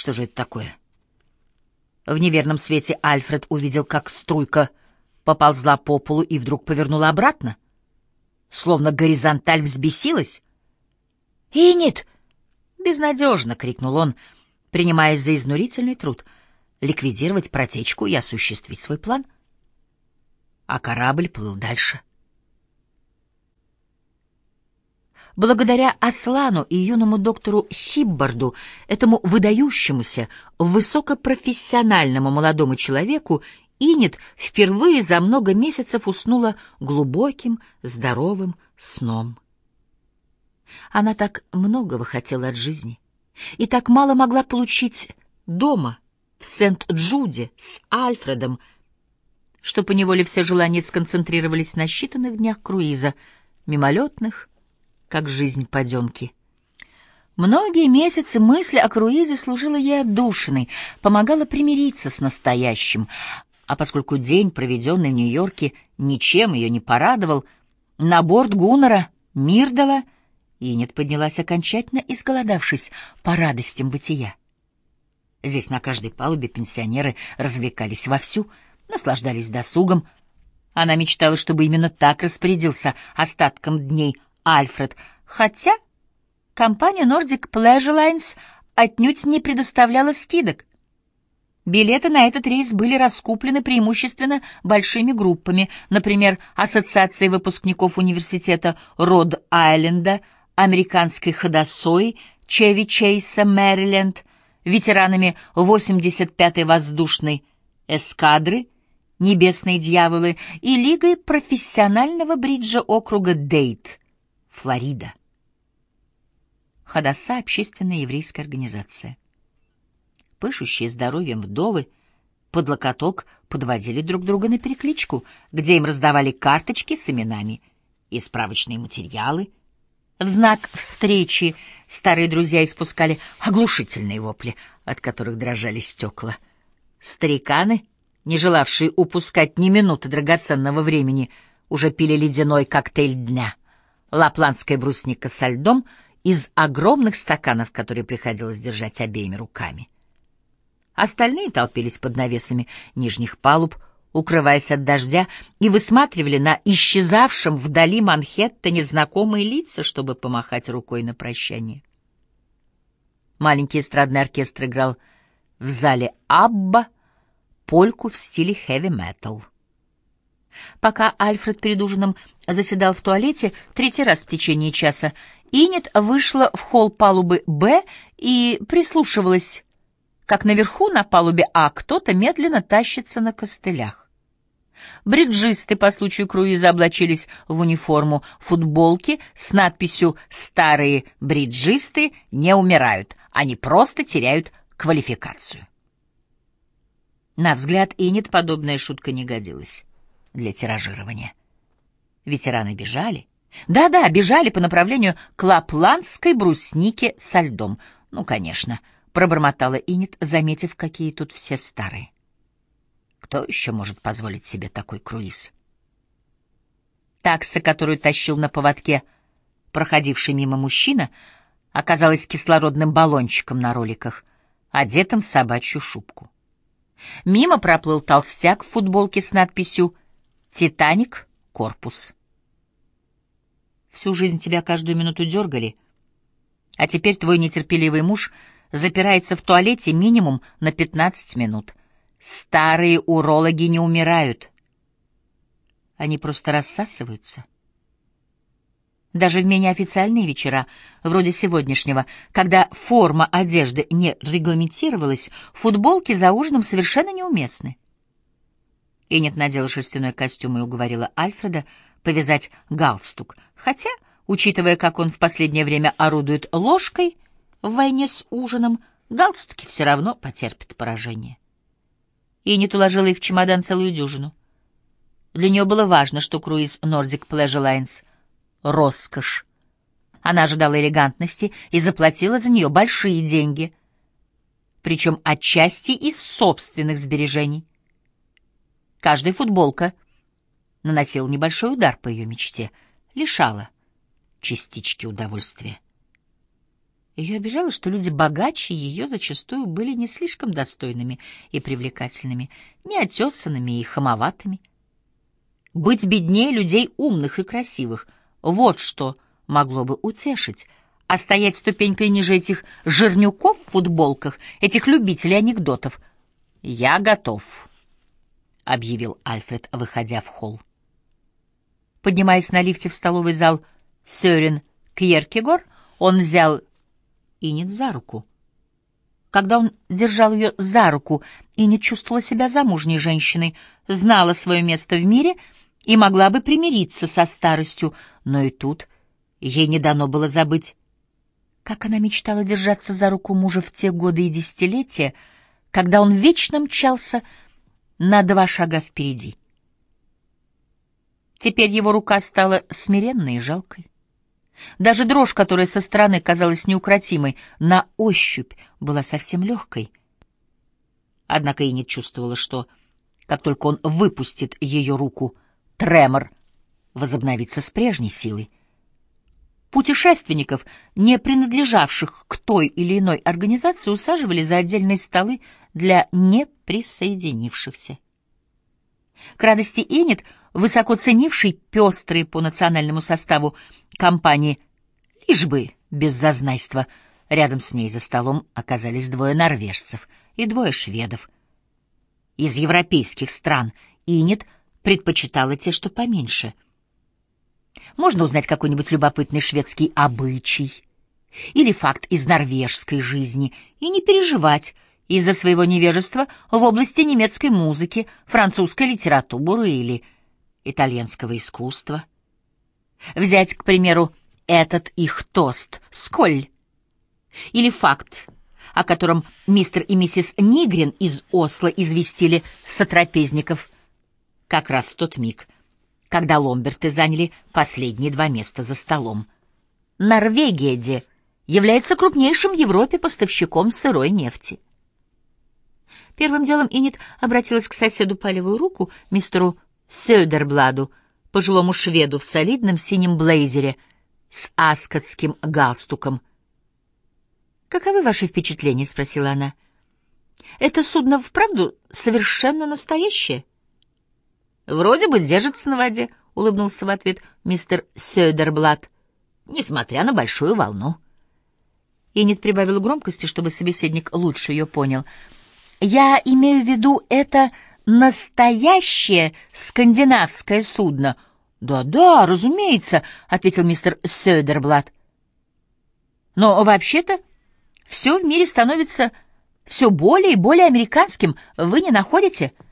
Что же это такое? В неверном свете Альфред увидел, как струйка поползла по полу и вдруг повернула обратно. Словно горизонталь взбесилась. «Инит!» — безнадежно крикнул он, принимаясь за изнурительный труд — ликвидировать протечку и осуществить свой план. А корабль плыл дальше. Благодаря Аслану и юному доктору Хиббарду, этому выдающемуся, высокопрофессиональному молодому человеку, Инет впервые за много месяцев уснула глубоким, здоровым сном. Она так многого хотела от жизни и так мало могла получить дома, в Сент-Джуде, с Альфредом, что поневоле все желания сконцентрировались на считанных днях круиза, мимолетных, как жизнь подемки. Многие месяцы мысль о круизе служила ей отдушиной, помогала примириться с настоящим, а поскольку день, проведенный в Нью-Йорке, ничем ее не порадовал, на борт Гуннера, Мирдала, Инет поднялась окончательно изголодавшись по радостям бытия. Здесь на каждой палубе пенсионеры развлекались вовсю, наслаждались досугом. Она мечтала, чтобы именно так распорядился остатком дней Альфред, хотя компания Nordic Pleasure Lines отнюдь не предоставляла скидок. Билеты на этот рейс были раскуплены преимущественно большими группами, например, Ассоциацией выпускников университета Род-Айленда, Американской ходосой, Чеви Чейса, Мэриленд, ветеранами 85-й воздушной эскадры, Небесные дьяволы и Лигой профессионального бриджа округа Дейт, Флорида. Ходоса — общественная еврейская организация. Пышущие здоровьем вдовы под локоток подводили друг друга на перекличку, где им раздавали карточки с именами и справочные материалы. В знак встречи старые друзья испускали оглушительные вопли, от которых дрожали стекла. Стариканы, не желавшие упускать ни минуты драгоценного времени, уже пили ледяной коктейль дня — лапландская брусника со льдом из огромных стаканов, которые приходилось держать обеими руками. Остальные толпились под навесами нижних палуб, укрываясь от дождя, и высматривали на исчезавшем вдали Манхэттене знакомые лица, чтобы помахать рукой на прощание. Маленький эстрадный оркестр играл в зале «Абба» польку в стиле хэви-метал. Пока Альфред перед ужином заседал в туалете третий раз в течение часа, Инет вышла в холл палубы «Б» и прислушивалась, как наверху на палубе «А» кто-то медленно тащится на костылях. Бриджисты по случаю круиза облачились в униформу футболки с надписью «Старые бриджисты не умирают, они просто теряют квалификацию». На взгляд Инет подобная шутка не годилась для тиражирования. Ветераны бежали. Да-да, бежали по направлению к лапландской бруснике со льдом. Ну, конечно, пробормотала Инет, заметив, какие тут все старые. Кто еще может позволить себе такой круиз? Такса, которую тащил на поводке проходивший мимо мужчина, оказалась кислородным баллончиком на роликах, одетым в собачью шубку. Мимо проплыл толстяк в футболке с надписью «Титаник», корпус. Всю жизнь тебя каждую минуту дергали, а теперь твой нетерпеливый муж запирается в туалете минимум на 15 минут. Старые урологи не умирают. Они просто рассасываются. Даже в менее официальные вечера, вроде сегодняшнего, когда форма одежды не регламентировалась, футболки за ужином совершенно неуместны. Энит надела шерстяной костюм и уговорила Альфреда повязать галстук, хотя, учитывая, как он в последнее время орудует ложкой в войне с ужином, галстуки все равно потерпят поражение. Энит уложила их в чемодан целую дюжину. Для нее было важно, что круиз Nordic Pleasure Lines — роскошь. Она ожидала элегантности и заплатила за нее большие деньги, причем отчасти из собственных сбережений. Каждая футболка наносила небольшой удар по ее мечте, лишала частички удовольствия. Ее обижало, что люди богаче ее зачастую были не слишком достойными и привлекательными, неотесанными и хамоватыми. Быть беднее людей умных и красивых — вот что могло бы утешить, а стоять ступенькой ниже этих жирнюков в футболках, этих любителей анекдотов. «Я готов», — объявил Альфред, выходя в холл. Поднимаясь на лифте в столовый зал Сёрен Кьеркегор, он взял Инет за руку. Когда он держал ее за руку, Инет чувствовала себя замужней женщиной, знала свое место в мире и могла бы примириться со старостью, но и тут ей не дано было забыть, как она мечтала держаться за руку мужа в те годы и десятилетия, когда он вечно мчался на два шага впереди. Теперь его рука стала смиренной и жалкой. Даже дрожь, которая со стороны казалась неукротимой, на ощупь была совсем легкой. Однако и не чувствовала, что, как только он выпустит ее руку, тремор возобновится с прежней силой. Путешественников, не принадлежавших к той или иной организации, усаживали за отдельные столы для неприсоединившихся. К радости Энит, высоко ценивший пестрые по национальному составу компании, лишь бы без зазнайства, рядом с ней за столом оказались двое норвежцев и двое шведов. Из европейских стран Инет предпочитала те, что поменьше. Можно узнать какой-нибудь любопытный шведский обычай или факт из норвежской жизни и не переживать, из-за своего невежества в области немецкой музыки, французской литературы или итальянского искусства. Взять, к примеру, этот их тост «Сколь» или факт, о котором мистер и миссис Нигрин из Осло известили сотрапезников как раз в тот миг, когда ломберты заняли последние два места за столом. Норвегия, де, является крупнейшим в Европе поставщиком сырой нефти. Первым делом Инет обратилась к соседу по левую руку, мистеру Сёдербладу, пожилому шведу в солидном синем блейзере с аскотским галстуком. «Каковы ваши впечатления?» — спросила она. «Это судно вправду совершенно настоящее?» «Вроде бы держится на воде», — улыбнулся в ответ мистер Сёдерблад, несмотря на большую волну. Инет прибавила громкости, чтобы собеседник лучше ее понял — я имею в виду это настоящее скандинавское судно. Да-да, разумеется, ответил мистер Сёдерблат. Но вообще-то все в мире становится все более и более американским, вы не находите? —